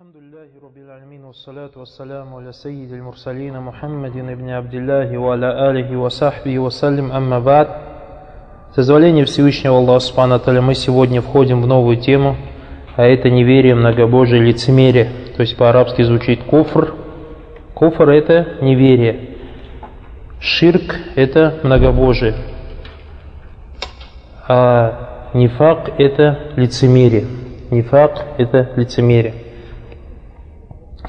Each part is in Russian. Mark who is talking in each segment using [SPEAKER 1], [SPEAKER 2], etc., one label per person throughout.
[SPEAKER 1] الحمد لله رب العالمين والصلاة والسلام على سيد المرسلين محمد بن عبد الله وعلى آله وصحبه وسلم أما بعد С дозволения Всевышнего Аллаха Субхану Таля мы сегодня входим в новую тему, а это неверие, многобожие, лицемерие. То есть по-арабски звучит куфр. Куфр – это неверие. Ширк – это многобожие. А нифак – это лицемерие. Нифак – это лицемерие.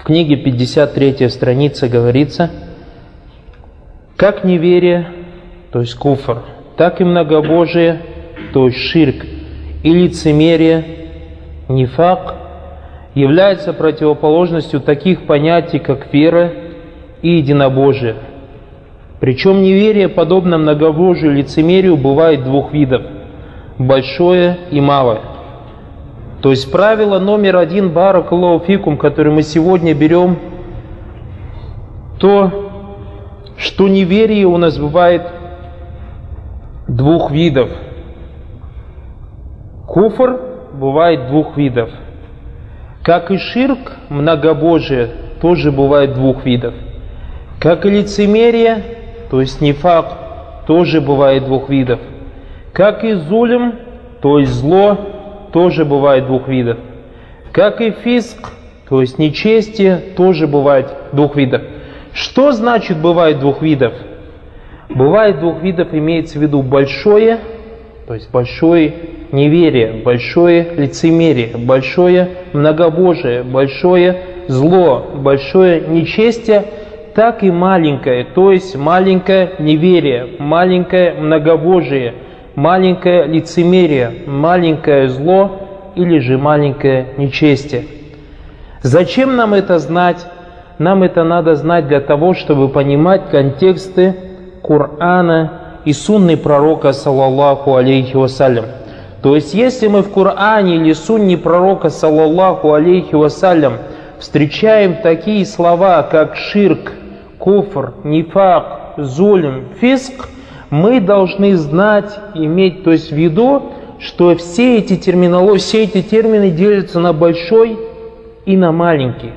[SPEAKER 1] В книге 53 страница говорится, как неверие, то есть куфр, так и многобожие, то есть ширк, и лицемерие, нифак, является противоположностью таких понятий, как вера и единобожие. Причем неверие, подобно многобожию лицемерию, бывает двух видов – большое и малое – то есть правило номер один баракаллаху которое мы сегодня берем, то, что неверие у нас бывает двух видов. Куфр бывает двух видов. Как и ширк, многобожие, тоже бывает двух видов. Как и лицемерие, то есть нефак, тоже бывает двух видов. Как и зулем, то есть зло, тоже бывает двух видов. Как и фиск, то есть нечестие, тоже бывает двух видов. Что значит бывает двух видов? Бывает двух видов, имеется в виду большое, то есть большое неверие, большое лицемерие, большое многобожие, большое зло, большое нечестие, так и маленькое, то есть маленькое неверие, маленькое многобожие – маленькое лицемерие, маленькое зло или же маленькое нечестие. Зачем нам это знать? Нам это надо знать для того, чтобы понимать контексты Корана и сунны пророка, саллаллаху алейхи вассалям. То есть, если мы в Коране или сунне пророка, саллаллаху алейхи вассалям, встречаем такие слова, как ширк, куфр, нифак, зулим, фиск – мы должны знать, иметь то есть в виду, что все эти терминологии, все эти термины делятся на большой и на маленький.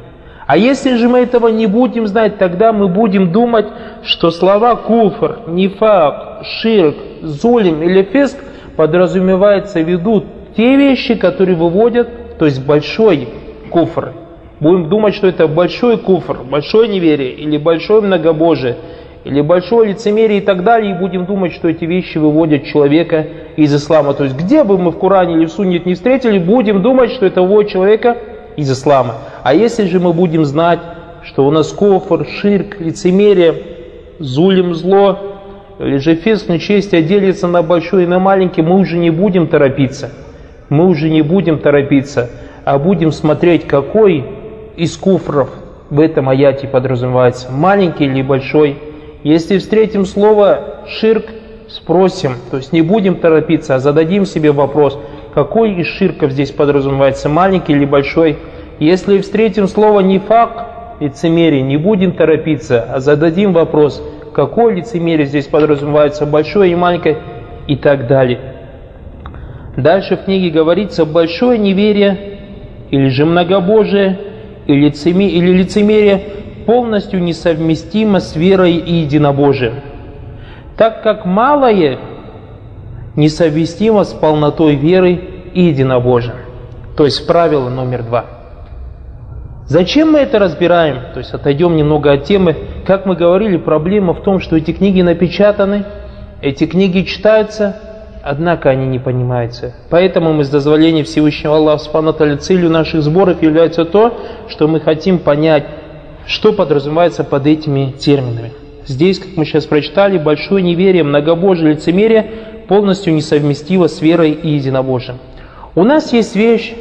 [SPEAKER 1] А если же мы этого не будем знать, тогда мы будем думать, что слова куфр, нифак, ширк, зулим или фиск подразумевается в виду те вещи, которые выводят, то есть большой куфр. Будем думать, что это большой куфр, большое неверие или большое многобожие – или большое лицемерие и так далее, и будем думать, что эти вещи выводят человека из ислама. То есть где бы мы в Коране или в Сунне не встретили, будем думать, что это выводит человека из ислама. А если же мы будем знать, что у нас кофр, ширк, лицемерие, зулим зло, или же фиск, нечестие делится на большой и на маленький, мы уже не будем торопиться. Мы уже не будем торопиться, а будем смотреть, какой из куфров в этом аяте подразумевается, маленький или большой – если встретим слово «ширк», спросим, то есть не будем торопиться, а зададим себе вопрос, какой из ширков здесь подразумевается, маленький или большой. Если встретим слово «нефак», лицемерие, не будем торопиться, а зададим вопрос, какое лицемерие здесь подразумевается, большое и маленькое, и так далее. Дальше в книге говорится большое неверие, или же многобожие, или лицемерие полностью несовместимо с верой и единобожием, так как малое несовместимо с полнотой веры и единобожием. То есть правило номер два. Зачем мы это разбираем? То есть отойдем немного от темы. Как мы говорили, проблема в том, что эти книги напечатаны, эти книги читаются, однако они не понимаются. Поэтому мы с дозволения Всевышнего Аллаха Субхану целью наших сборов является то, что мы хотим понять что подразумевается под этими терминами? Здесь, как мы сейчас прочитали, большое неверие, многобожие, лицемерие полностью несовместимо с верой и единобожием. У нас есть вещь,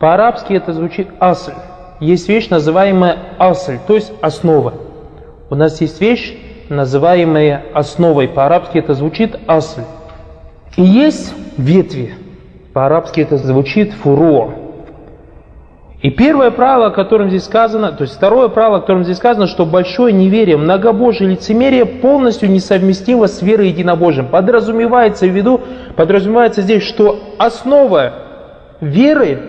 [SPEAKER 1] по-арабски это звучит асль. Есть вещь, называемая асль, то есть основа. У нас есть вещь, называемая основой. По-арабски это звучит асль. И есть ветви. По-арабски это звучит фуро. И первое правило, о котором здесь сказано, то есть второе правило, о котором здесь сказано, что большое неверие, многобожие, лицемерие полностью несовместимо с верой единобожием. Подразумевается в виду, подразумевается здесь, что основа веры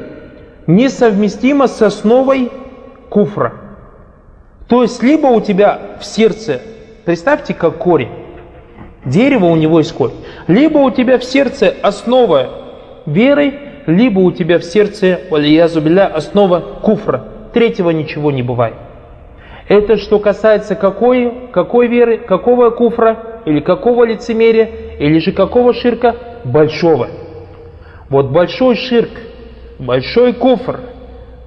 [SPEAKER 1] несовместимо с основой куфра. То есть, либо у тебя в сердце, представьте, как корень, дерево у него есть корень, либо у тебя в сердце основа веры, либо у тебя в сердце, валиязубилля, основа куфра. Третьего ничего не бывает. Это что касается какой, какой веры, какого куфра, или какого лицемерия, или же какого ширка? Большого. Вот большой ширк, большой куфр,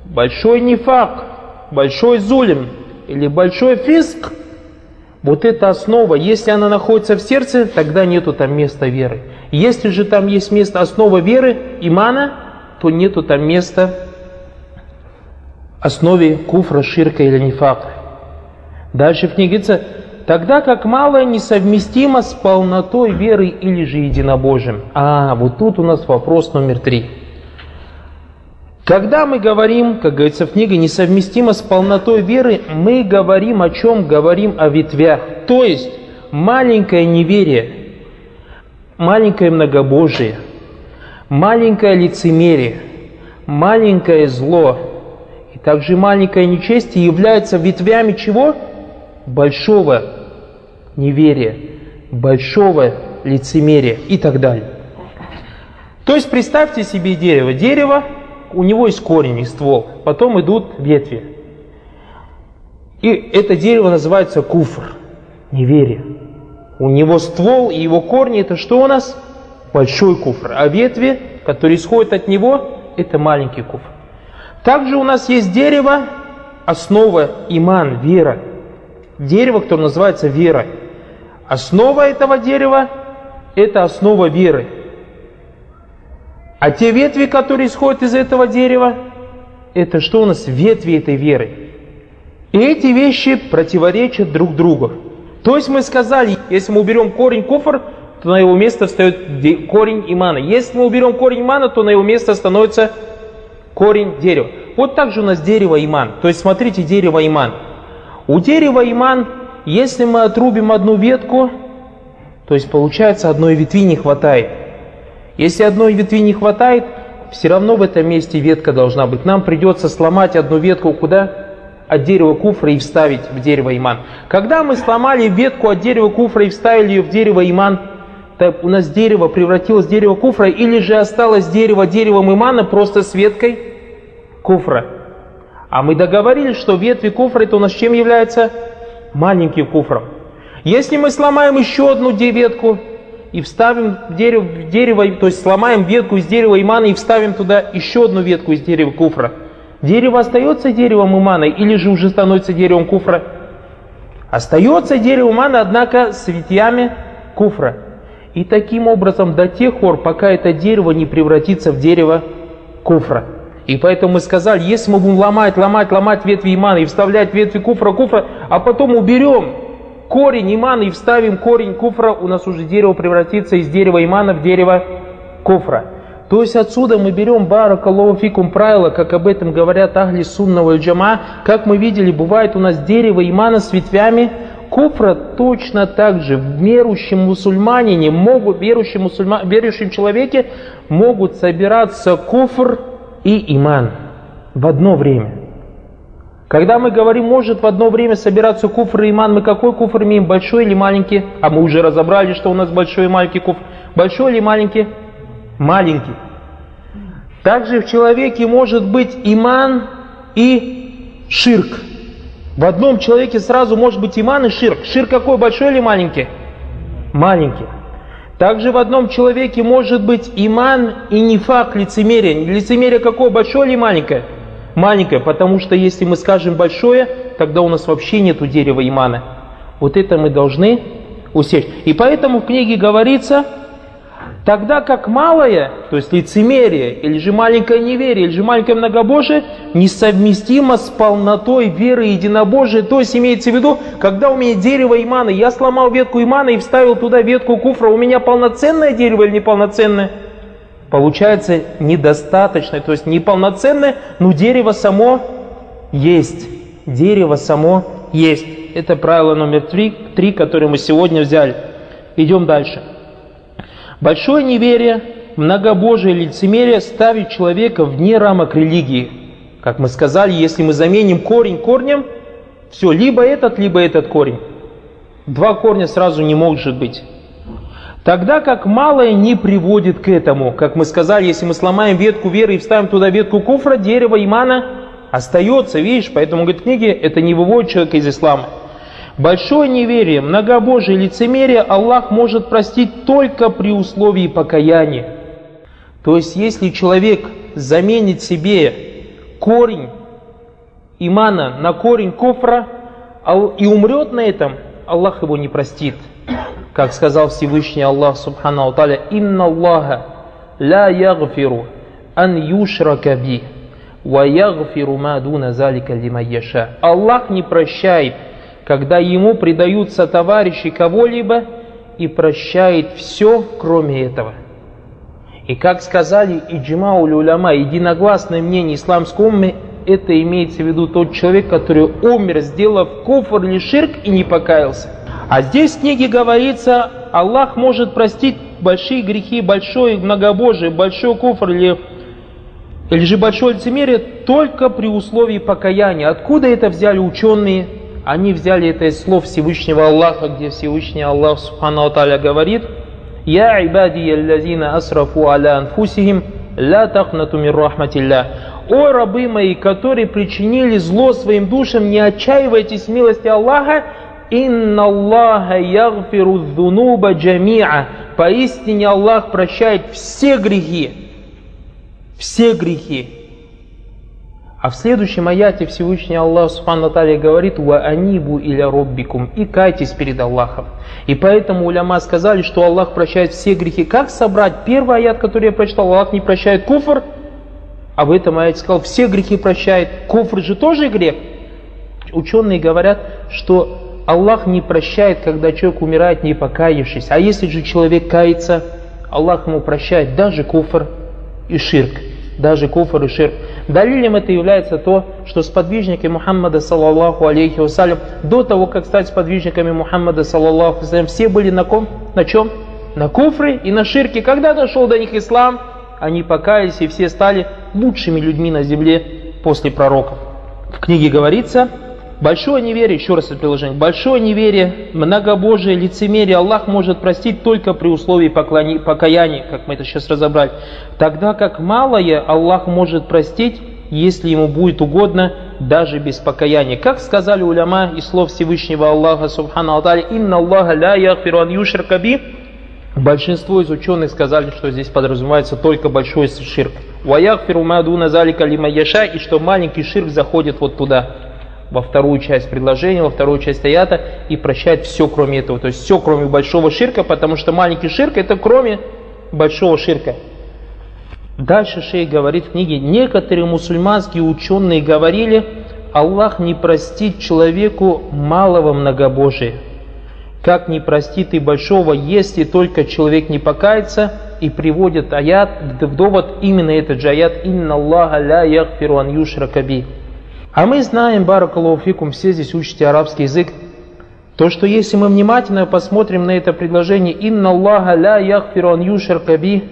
[SPEAKER 1] большой нефак, большой зулим или большой фиск, вот эта основа, если она находится в сердце, тогда нету там места веры. Если же там есть место основа веры, имана, то нету там места основе куфра, ширка или нефака. Дальше в книге говорится, тогда как малое несовместимо с полнотой веры или же единобожием. А, вот тут у нас вопрос номер три. Когда мы говорим, как говорится в книге, несовместимо с полнотой веры, мы говорим о чем? Говорим о ветвях. То есть маленькое неверие, маленькое многобожие, маленькое лицемерие, маленькое зло и также маленькое нечестие являются ветвями чего? большого неверия, большого лицемерия и так далее. То есть представьте себе дерево. Дерево, у него есть корень и ствол, потом идут ветви. И это дерево называется куфр, неверие. У него ствол и его корни это что у нас? Большой куфр. А ветви, которые исходят от него, это маленький куфр. Также у нас есть дерево, основа иман, вера – дерево, которое называется вера. Основа этого дерева – это основа веры. А те ветви, которые исходят из этого дерева, это что у нас? Ветви этой веры. И эти вещи противоречат друг другу. То есть мы сказали, если мы уберем корень куфр, то на его место встает корень имана. Если мы уберем корень имана, то на его место становится корень дерева. Вот так же у нас дерево иман. То есть смотрите, дерево иман – у дерева иман, если мы отрубим одну ветку, то есть получается одной ветви не хватает. Если одной ветви не хватает, все равно в этом месте ветка должна быть. Нам придется сломать одну ветку куда? От дерева куфра и вставить в дерево иман. Когда мы сломали ветку от дерева куфра и вставили ее в дерево иман, то у нас дерево превратилось в дерево куфра, или же осталось дерево деревом имана просто с веткой куфра. А мы договорились, что ветви куфра это у нас чем является? Маленьким куфром. Если мы сломаем еще одну ветку и вставим дерево, дерево, то есть сломаем ветку из дерева имана и вставим туда еще одну ветку из дерева куфра, дерево остается деревом имана или же уже становится деревом куфра? Остается дерево имана, однако с ветвями куфра. И таким образом до тех пор, пока это дерево не превратится в дерево куфра. И поэтому мы сказали, если мы будем ломать, ломать, ломать ветви имана и вставлять ветви куфра, куфра, а потом уберем корень имана и вставим корень куфра, у нас уже дерево превратится из дерева имана в дерево куфра. То есть отсюда мы берем баракаллаху фикум правила, как об этом говорят ахли сунного джама, как мы видели, бывает у нас дерево имана с ветвями куфра точно так же в верующем мусульманине могут, верующем, мусульма, верующем человеке могут собираться куфр и иман в одно время. Когда мы говорим, может в одно время собираться куфр и иман, мы какой куфр имеем, большой или маленький? А мы уже разобрали, что у нас большой и маленький куфр. Большой или маленький? Маленький. Также в человеке может быть иман и ширк. В одном человеке сразу может быть иман и ширк. Ширк какой, большой или маленький? Маленький. Также в одном человеке может быть иман и нефак, лицемерие. Лицемерие какое, большое или маленькое? Маленькое, потому что если мы скажем большое, тогда у нас вообще нету дерева имана. Вот это мы должны усечь. И поэтому в книге говорится, Тогда как малое, то есть лицемерие, или же маленькое неверие, или же маленькое многобожие, несовместимо с полнотой веры единобожия. То есть имеется в виду, когда у меня дерево имана, я сломал ветку имана и вставил туда ветку куфра, у меня полноценное дерево или неполноценное? Получается недостаточное, то есть неполноценное, но дерево само есть. Дерево само есть. Это правило номер три, три, которое мы сегодня взяли. Идем дальше. Большое неверие, многобожие лицемерие ставит человека вне рамок религии. Как мы сказали, если мы заменим корень корнем, все, либо этот, либо этот корень. Два корня сразу не может быть. Тогда как малое не приводит к этому. Как мы сказали, если мы сломаем ветку веры и вставим туда ветку куфра, дерево имана остается, видишь, поэтому, говорит, книги это не выводит человека из ислама. Большое неверие, многобожие, лицемерие Аллах может простить только при условии покаяния. То есть, если человек заменит себе корень имана на корень куфра и умрет на этом, Аллах его не простит. Как сказал Всевышний Аллах Субхану Таля, «Инна Аллаха ла ягфиру ан юшрака би, ва ягфиру ма дуна залика лима яша». Аллах не прощает, когда ему предаются товарищи кого-либо и прощает все, кроме этого. И как сказали иджма уляма, единогласное мнение исламской уммы, это имеется в виду тот человек, который умер, сделав куфр или ширк и не покаялся. А здесь в книге говорится, Аллах может простить большие грехи, большое многобожие, большой куфр или, или же большое лицемерие только при условии покаяния. Откуда это взяли ученые? Они взяли это из слов Всевышнего Аллаха, где Всевышний Аллах Субхану Таля говорит – «Я ибади аллазина асрафу аля анфусихим, ла тахнату мир рахматилля». «О рабы мои, которые причинили зло своим душам, не отчаивайтесь милости Аллаха, «Инна Аллаха ягфиру dhunуба джамиа». Поистине Аллах прощает все грехи. Все грехи. А в следующем аяте Всевышний Аллах Субхану Таля говорит «Ва анибу иля роббикум» и кайтесь перед Аллахом. И поэтому уляма сказали, что Аллах прощает все грехи. Как собрать первый аят, который я прочитал? Аллах не прощает куфр, а в этом аяте сказал, все грехи прощает. Куфр же тоже грех. Ученые говорят, что Аллах не прощает, когда человек умирает, не покаявшись. А если же человек кается, Аллах ему прощает даже куфр и ширк даже куфр и ширк. Далилем это является то, что сподвижники Мухаммада, саллаллаху алейхи вассалям, до того, как стать сподвижниками Мухаммада, саллаллаху вассалям, все были на ком? На чем? На куфре и на ширке. Когда дошел до них ислам, они покаялись и все стали лучшими людьми на земле после пророков. В книге говорится, Большое неверие, еще раз это приложение, большое неверие, многобожие, лицемерие Аллах может простить только при условии поклони, покаяния, как мы это сейчас разобрали. Тогда как малое Аллах может простить, если ему будет угодно, даже без покаяния. Как сказали уляма из слов Всевышнего Аллаха, Субхану Алталя, «Инна Аллаха ля яхфиру ан юшракаби». Большинство из ученых сказали, что здесь подразумевается только большой ширк. «Ваяхфиру мадуна залика лима яша» и что маленький ширк заходит вот туда во вторую часть предложения, во вторую часть аята и прощает все, кроме этого. То есть все, кроме большого ширка, потому что маленький ширк это кроме большого ширка. Дальше шейх говорит в книге, некоторые мусульманские ученые говорили, Аллах не простит человеку малого многобожия. Как не простит и большого, если только человек не покается, и приводит аят, в довод именно этот же аят, «Инна Аллаха ля яхфиру ан юшракаби». А мы знаем, баракалуфикум, все здесь учите арабский язык, то, что если мы внимательно посмотрим на это предложение «Инна Аллаха ля яхфиру ан юшракаби»,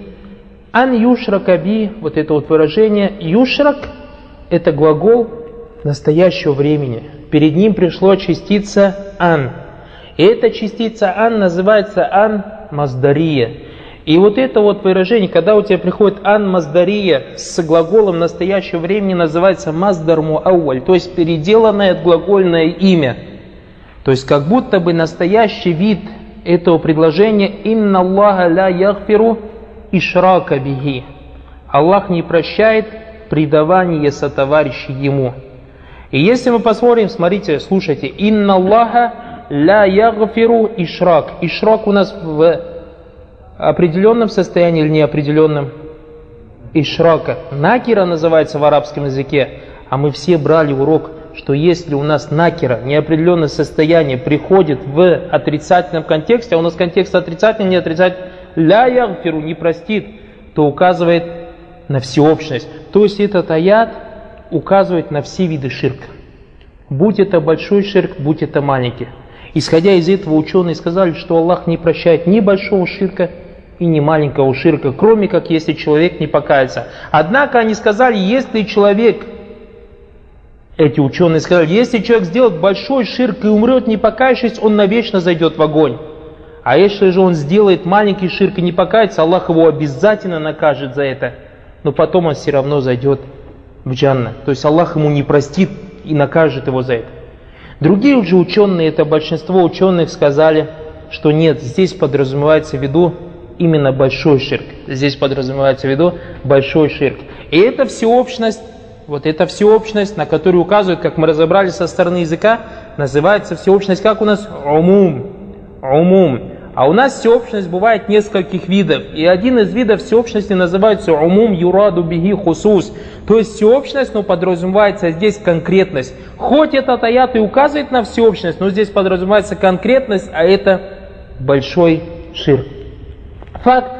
[SPEAKER 1] «ан юшракаби», вот это вот выражение, «юшрак» – это глагол настоящего времени. Перед ним пришло частица «ан». И эта частица «ан» называется «ан маздария». И вот это вот выражение, когда у тебя приходит ан маздария с глаголом настоящего времени, называется маздар муауаль, то есть переделанное глагольное имя. То есть как будто бы настоящий вид этого предложения «Инна Аллаха ля яхфиру ишрака бихи». Аллах не прощает предавание сотоварища Ему. И если мы посмотрим, смотрите, слушайте, «Инна Аллаха ля яхфиру ишрак». Ишрак у нас в определенном состоянии или неопределенном? Ишрака. Накира называется в арабском языке, а мы все брали урок, что если у нас накира, неопределенное состояние, приходит в отрицательном контексте, а у нас контекст отрицательный, не отрицательный, ля ягфиру не простит, то указывает на всеобщность. То есть этот аят указывает на все виды ширка. Будь это большой ширк, будь это маленький. Исходя из этого, ученые сказали, что Аллах не прощает ни большого ширка, и не маленького ширка, кроме как если человек не покается. Однако они сказали, если человек, эти ученые сказали, если человек сделает большой ширк и умрет не покаявшись, он навечно зайдет в огонь. А если же он сделает маленький ширк и не покается, Аллах его обязательно накажет за это. Но потом он все равно зайдет в джанна. То есть Аллах ему не простит и накажет его за это. Другие же ученые, это большинство ученых сказали, что нет, здесь подразумевается в виду именно большой ширк. Здесь подразумевается в виду большой ширк. И это всеобщность, вот эта всеобщность, на которую указывают, как мы разобрали со стороны языка, называется всеобщность, как у нас? Умум. Умум. А у нас всеобщность бывает нескольких видов. И один из видов всеобщности называется умум юраду биги хусус. То есть всеобщность, но подразумевается здесь конкретность. Хоть этот аят и указывает на всеобщность, но здесь подразумевается конкретность, а это большой шир. Факт,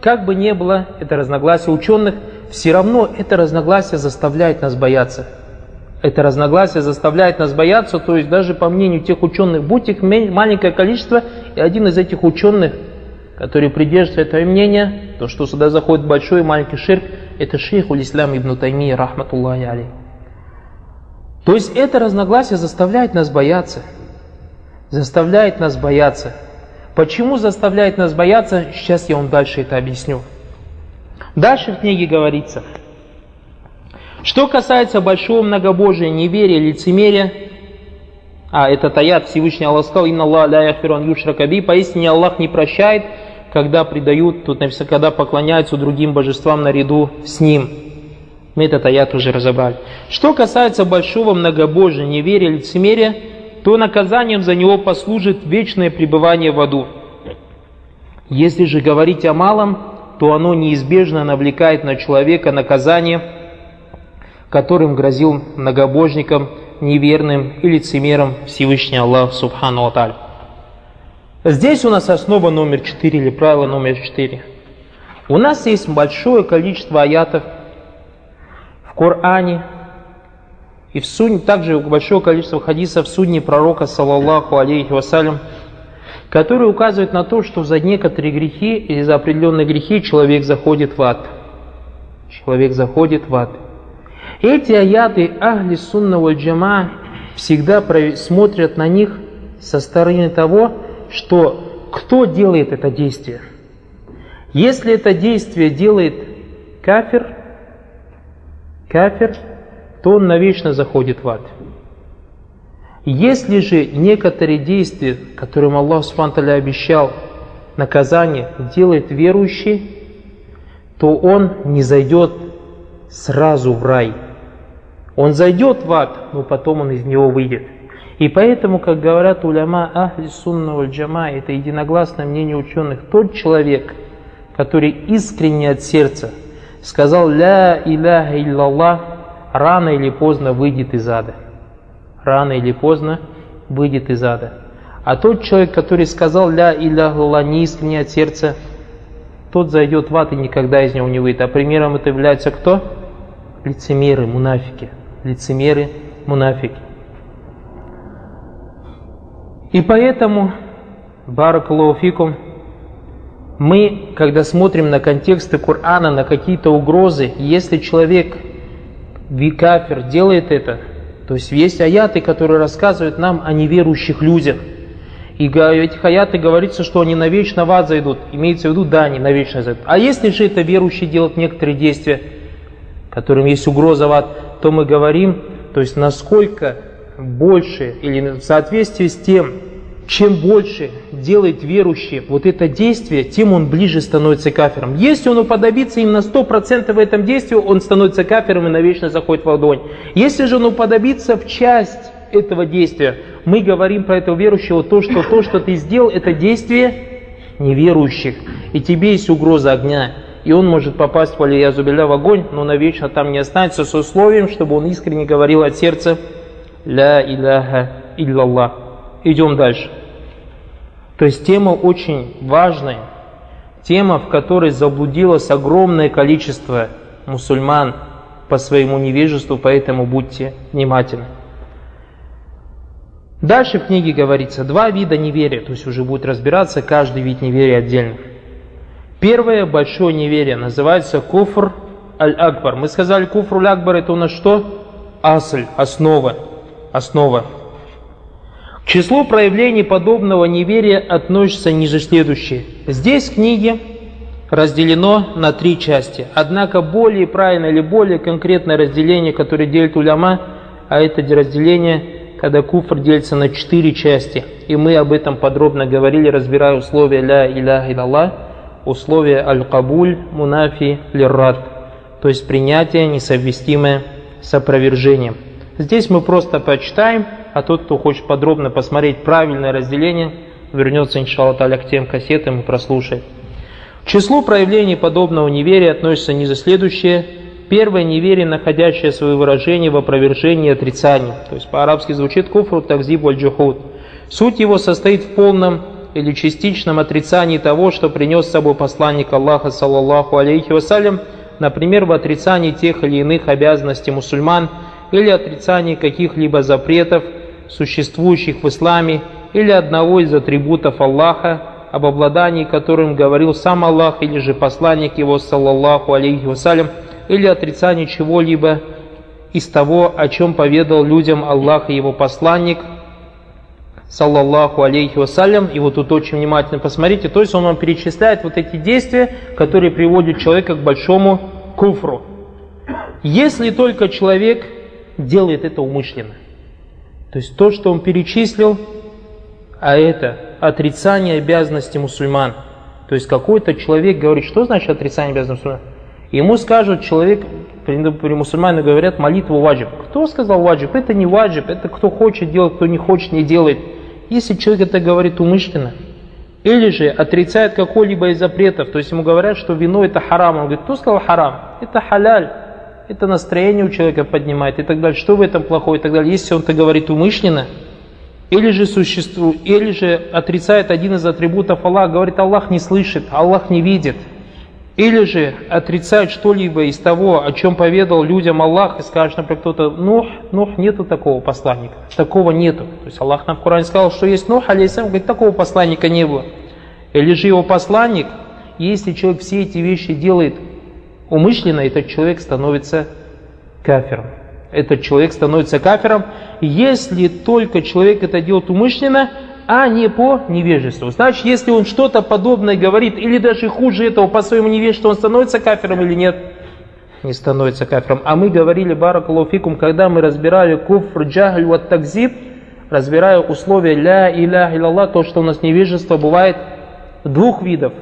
[SPEAKER 1] как бы ни было это разногласие ученых, все равно это разногласие заставляет нас бояться. Это разногласие заставляет нас бояться, то есть даже по мнению тех ученых, будь их маленькое количество, и один из этих ученых, который придерживается этого мнения, то, что сюда заходит большой и маленький ширк, это шейх Улислам ибн Тайми, рахматуллахи алей. То есть это разногласие заставляет нас бояться. Заставляет нас бояться. Почему заставляет нас бояться, сейчас я вам дальше это объясню. Дальше в книге говорится, что касается большого многобожия, неверия, лицемерия, а этот аят Всевышний Аллах сказал, «Инна Аллах ля яхфиран юшракаби», поистине Аллах не прощает, когда предают, тут написано, когда поклоняются другим божествам наряду с Ним. Мы этот аят уже разобрали. Что касается большого многобожия, неверия, лицемерия, то наказанием за него послужит вечное пребывание в аду. Если же говорить о малом, то оно неизбежно навлекает на человека наказание, которым грозил многобожникам неверным и лицемером Всевышний Аллах Субхану Аталь. Здесь у нас основа номер 4 или правило номер 4. У нас есть большое количество аятов в Коране и в сунне, также большое количество хадисов в сунне пророка, саллаллаху алейхи вассалям, которые указывают на то, что за некоторые грехи или за определенные грехи человек заходит в ад. Человек заходит в ад. Эти аяты Ахли Сунна Джама всегда смотрят на них со стороны того, что кто делает это действие. Если это действие делает кафир, кафир, то он навечно заходит в ад. Если же некоторые действия, которым Аллах Субтитры обещал наказание, делает верующий, то он не зайдет сразу в рай – он зайдет в ад, но потом он из него выйдет. И поэтому, как говорят уляма Ахли Сунна Джама, это единогласное мнение ученых, тот человек, который искренне от сердца сказал «Ля иляха иллаллах», рано или поздно выйдет из ада. Рано или поздно выйдет из ада. А тот человек, который сказал «Ля иляха иллаллах» неискренне от сердца, тот зайдет в ад и никогда из него не выйдет. А примером это является кто? Лицемеры, мунафики лицемеры, мунафики. И поэтому, баракалуфикум, мы, когда смотрим на контексты Корана, на какие-то угрозы, если человек, викафер, делает это, то есть есть аяты, которые рассказывают нам о неверующих людях. И в этих аяты говорится, что они навечно в ад зайдут. Имеется в виду, да, они навечно зайдут. А если же это верующий делает некоторые действия, которым есть угроза в ад, то мы говорим, то есть насколько больше или в соответствии с тем, чем больше делает верующий вот это действие, тем он ближе становится кафером. Если он уподобится им на 100% в этом действии, он становится кафером и навечно заходит в огонь. Если же он уподобится в часть этого действия, мы говорим про этого верующего то, что то, что ты сделал, это действие неверующих. И тебе есть угроза огня и он может попасть в Алиязубилля в огонь, но навечно там не останется с условием, чтобы он искренне говорил от сердца «Ля иляха иллаллах». Идем дальше. То есть тема очень важная, тема, в которой заблудилось огромное количество мусульман по своему невежеству, поэтому будьте внимательны. Дальше в книге говорится два вида неверия, то есть уже будет разбираться каждый вид неверия отдельно. Первое большое неверие называется куфр аль-акбар. Мы сказали, куфр аль-акбар это у нас что? Асль, основа. Основа. К числу проявлений подобного неверия относятся ниже следующие. Здесь в книге разделено на три части. Однако более правильное или более конкретное разделение, которое делит уляма, а это разделение, когда куфр делится на четыре части. И мы об этом подробно говорили, разбирая условия ля иляха илlallah, условия аль-кабуль, мунафи, лиррад, то есть принятие, несовместимое с опровержением. Здесь мы просто почитаем, а тот, кто хочет подробно посмотреть правильное разделение, вернется, иншаллах, к тем кассетам и прослушает. К числу проявлений подобного неверия относятся ниже следующее. Первое неверие, находящее свое выражение в опровержении и отрицании. То есть по-арабски звучит куфру такзиб валь джухуд. Суть его состоит в полном или частичном отрицании того, что принес с собой посланник Аллаха, саллаллаху алейхи вассалям, например, в отрицании тех или иных обязанностей мусульман или отрицании каких-либо запретов, существующих в исламе, или одного из атрибутов Аллаха, об обладании которым говорил сам Аллах или же посланник его, саллаллаху алейхи вассалям, или отрицание чего-либо из того, о чем поведал людям Аллах и его посланник, саллаллаху алейхи вассалям, и вот тут очень внимательно посмотрите, то есть он вам перечисляет вот эти действия, которые приводят человека к большому куфру. Если только человек делает это умышленно. То есть то, что он перечислил, а это отрицание обязанности мусульман. То есть какой-то человек говорит, что значит отрицание обязанности мусульман? Ему скажут, человек, при мусульмане говорят, молитву ваджиб. Кто сказал ваджиб? Это не ваджиб, это кто хочет делать, кто не хочет, не делает. Если человек это говорит умышленно, или же отрицает какой-либо из запретов, то есть ему говорят, что вино это харам, он говорит, кто сказал харам? Это халяль, это настроение у человека поднимает и так далее. Что в этом плохого и так далее. Если он это говорит умышленно, или же существует, или же отрицает один из атрибутов Аллаха, говорит, Аллах не слышит, Аллах не видит. Или же отрицает что-либо из того, о чем поведал людям Аллах, и скажет, например, кто-то, Нух, Нух, нету такого посланника, такого нету. То есть Аллах нам в Коране сказал, что есть Нух, алейсам, говорит, такого посланника не было. Или же его посланник, если человек все эти вещи делает умышленно, этот человек становится кафиром этот человек становится кафером, если только человек это делает умышленно, а не по невежеству. Значит, если он что-то подобное говорит, или даже хуже этого по своему невежеству, он становится кафером или нет? Не становится кафером. А мы говорили, баракалуфикум, когда мы разбирали куфр, джахль, вот такзиб, разбирая условия ля иля илlallah, то, что у нас невежество бывает двух видов.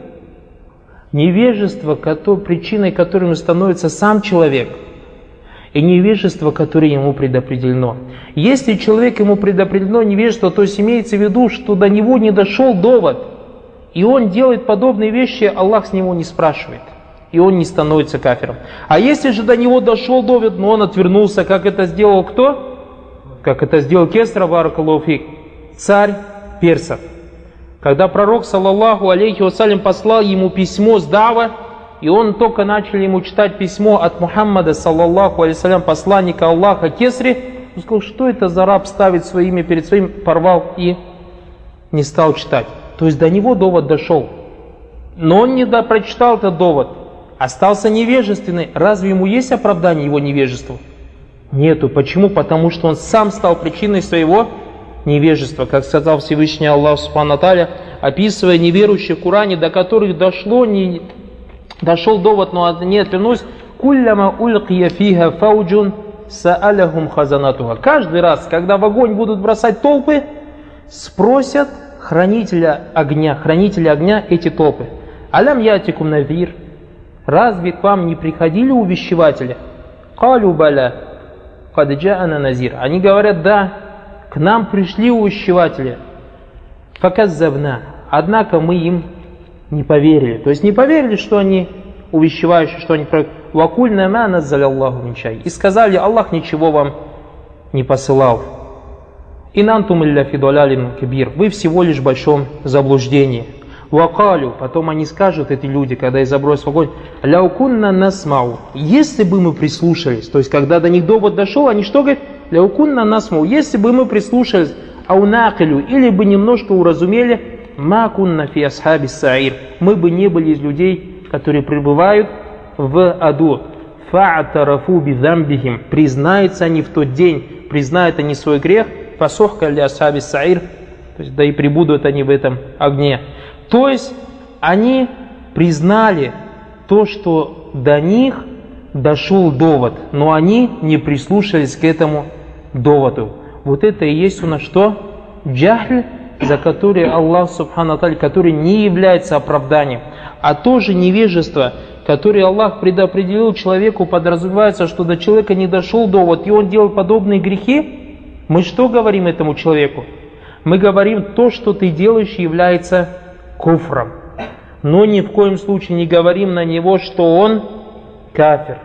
[SPEAKER 1] Невежество, причиной которым становится сам человек – и невежество, которое ему предопределено. Если человек ему предопределено невежество, то есть имеется в виду, что до него не дошел довод, и он делает подобные вещи, Аллах с него не спрашивает, и он не становится кафиром. А если же до него дошел довод, но он отвернулся, как это сделал кто? Как это сделал Кесра Баракалуфик, царь персов. Когда пророк, саллаллаху алейхи вассалям, послал ему письмо с Дава, и он только начал ему читать письмо от Мухаммада, саллаллаху алейсалям, посланника Аллаха Кесри, он сказал, что это за раб ставит свое имя перед своим, порвал и не стал читать. То есть до него довод дошел. Но он не прочитал этот довод, остался невежественный. Разве ему есть оправдание его невежеству? Нету. Почему? Потому что он сам стал причиной своего невежества. Как сказал Всевышний Аллах Субхану описывая неверующих в Коране, до которых дошло не, Дошел довод, но не отвернусь. Кулляма ульқия фиха фауджун са'алахум хазанатуха. Каждый раз, когда в огонь будут бросать толпы, спросят хранителя огня, хранителя огня эти толпы. Алям ятикум навир. Разве к вам не приходили увещеватели? Калю баля. Кададжаана назир. Они говорят, да, к нам пришли увещеватели. Факаззавна. Однако мы им не поверили. То есть не поверили, что они увещевающие, что они «Вакульна ма наззаля Аллаху минчай». И сказали, Аллах ничего вам не посылал. И нантум илля кибир. Вы всего лишь в большом заблуждении. Вакалю, потом они скажут, эти люди, когда их забросят в огонь, ляукунна насмау. Если бы мы прислушались, то есть когда до них довод дошел, они что говорят? Ляукунна насмау. Если бы мы прислушались, аунакилю, или бы немножко уразумели, Ма кунна фи асхаби саир. Мы бы не были из людей, которые пребывают в аду. Фа'тарафу бидамбихим. Признаются они в тот день, признают они свой грех. Фасохка для асаби саир. То есть, да и прибудут они в этом огне. То есть, они признали то, что до них дошел довод, но они не прислушались к этому доводу. Вот это и есть у нас что? Джахль, за который Аллах Субхану который не является оправданием, а тоже невежество, которое Аллах предопределил человеку, подразумевается, что до человека не дошел довод, и он делал подобные грехи, мы что говорим этому человеку? Мы говорим, то, что ты делаешь, является куфром. Но ни в коем случае не говорим на него, что он кафир.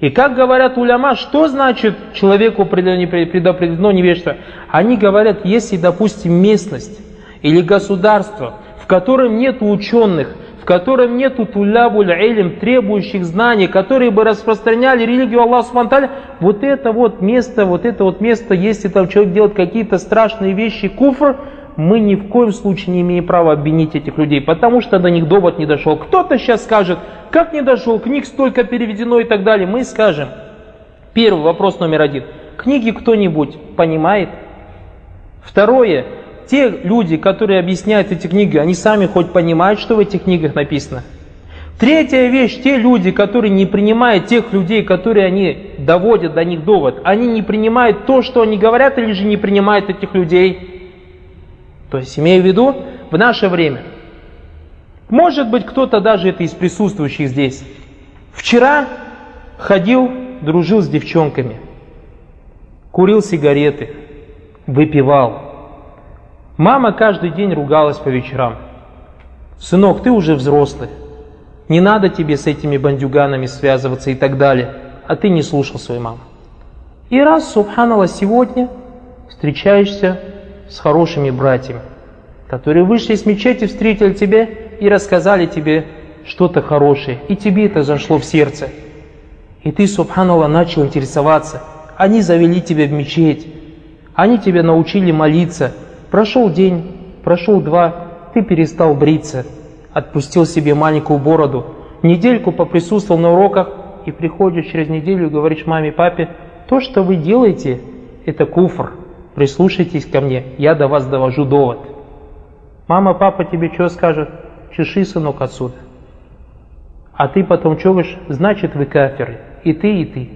[SPEAKER 1] И как говорят уляма, что значит человеку предопределено невежество? Они говорят, если, допустим, местность или государство, в котором нет ученых, в котором нет тулябуль илм, требующих знаний, которые бы распространяли религию Аллаха Субтитры, вот это вот место, вот это вот место, если там человек делает какие-то страшные вещи, куфр, мы ни в коем случае не имеем права обвинить этих людей, потому что до них довод не дошел. Кто-то сейчас скажет, как не дошел, книг столько переведено и так далее. Мы скажем, первый вопрос номер один. Книги кто-нибудь понимает? Второе, те люди, которые объясняют эти книги, они сами хоть понимают, что в этих книгах написано? Третья вещь, те люди, которые не принимают тех людей, которые они доводят до них довод, они не принимают то, что они говорят, или же не принимают этих людей. То есть, имея в виду, в наше время. Может быть, кто-то даже это из присутствующих здесь. Вчера ходил, дружил с девчонками, курил сигареты, выпивал. Мама каждый день ругалась по вечерам. Сынок, ты уже взрослый. Не надо тебе с этими бандюганами связываться и так далее. А ты не слушал свою маму. И раз, субханаллах, сегодня встречаешься с хорошими братьями, которые вышли из мечети, встретили тебя и рассказали тебе что-то хорошее, и тебе это зашло в сердце. И ты, субханаллах, начал интересоваться. Они завели тебя в мечеть, они тебя научили молиться. Прошел день, прошел два, ты перестал бриться, отпустил себе маленькую бороду, недельку поприсутствовал на уроках и приходишь через неделю и говоришь маме, папе, то, что вы делаете, это куфр прислушайтесь ко мне, я до вас довожу довод. Мама, папа тебе что скажет? Чеши, сынок, отсюда. А ты потом говоришь? Значит, вы каферы. И ты, и ты.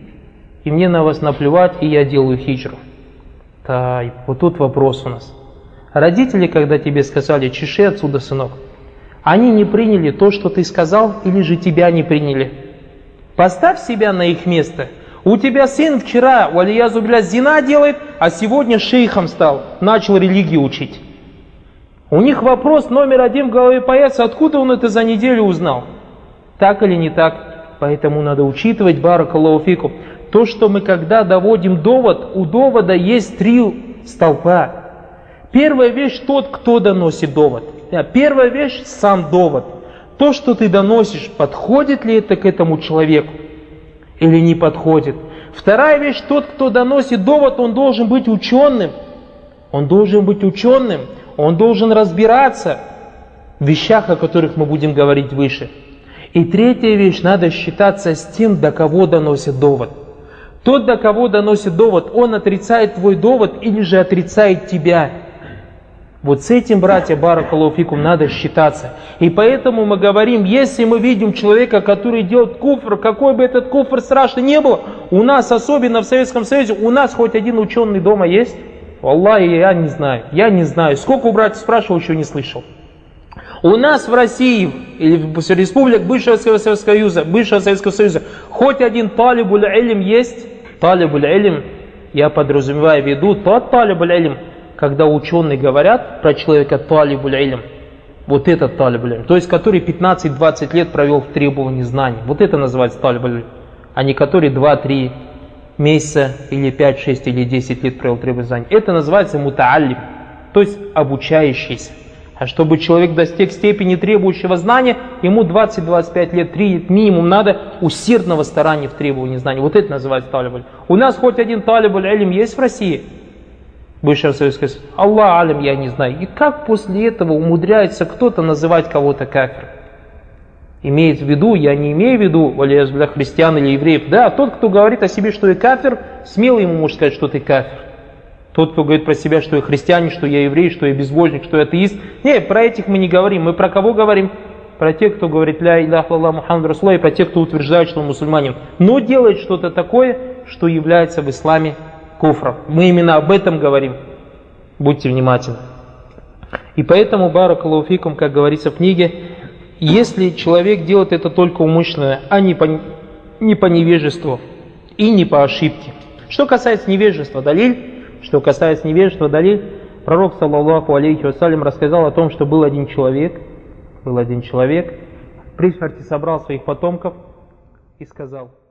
[SPEAKER 1] И мне на вас наплевать, и я делаю хиджру. Так, вот тут вопрос у нас. Родители, когда тебе сказали, чеши отсюда, сынок, они не приняли то, что ты сказал, или же тебя не приняли? Поставь себя на их место – у тебя сын вчера, валиязу бля, зина делает, а сегодня шейхом стал, начал религию учить. У них вопрос номер один в голове появится, откуда он это за неделю узнал? Так или не так? Поэтому надо учитывать, баракаллаху то, что мы когда доводим довод, у довода есть три столпа. Первая вещь тот, кто доносит довод. Первая вещь сам довод. То, что ты доносишь, подходит ли это к этому человеку? Или не подходит. Вторая вещь, тот, кто доносит довод, он должен быть ученым. Он должен быть ученым, он должен разбираться в вещах, о которых мы будем говорить выше. И третья вещь, надо считаться с тем, до кого доносит довод. Тот, до кого доносит довод, он отрицает твой довод или же отрицает тебя. Вот с этим, братья, баракалуфикум, надо считаться. И поэтому мы говорим, если мы видим человека, который делает куфр, какой бы этот куфр страшный не был, у нас, особенно в Советском Союзе, у нас хоть один ученый дома есть? Аллах, я не знаю, я не знаю. Сколько у братьев спрашивал, еще не слышал. У нас в России, или в республиках бывшего Советского Союза, бывшего Советского Союза, хоть один талибуль илим есть? Талибуль илим, я подразумеваю в виду тот талибуль илим, когда ученые говорят про человека талибуль илм, вот этот талибуль то есть который 15-20 лет провел в требовании знаний, вот это называется талибуль а не который 2-3 месяца или 5, 6 или 10 лет провел требование знаний. Это называется мутааллим, то есть обучающийся. А чтобы человек достиг степени требующего знания, ему 20-25 лет, 3 минимум надо усердного старания в требовании знаний. Вот это называется талибуль. У нас хоть один талибуль илм есть в России – бывшего Советского Союза. Аллах алим, я не знаю. И как после этого умудряется кто-то называть кого-то кафир? имеет в виду, я не имею в виду, для христиан или евреев, да, тот, кто говорит о себе, что я кафир, смело ему может сказать, что ты кафир. Тот, кто говорит про себя, что я христианин, что я еврей, что я безбожник, что я атеист. Не, про этих мы не говорим. Мы про кого говорим? Про тех, кто говорит «Ля Илях Аллах Мухаммад Расула» и про тех, кто утверждает, что он мусульманин. Но делает что-то такое, что является в исламе куфром. Мы именно об этом говорим. Будьте внимательны. И поэтому, баракалуфикум, как говорится в книге, если человек делает это только умышленно, а не по, не по невежеству и не по ошибке. Что касается невежества, далиль, что касается невежества, далиль, пророк, саллаллаху алейхи вассалям, рассказал о том, что был один человек, был один человек, при смерти собрал своих потомков и сказал –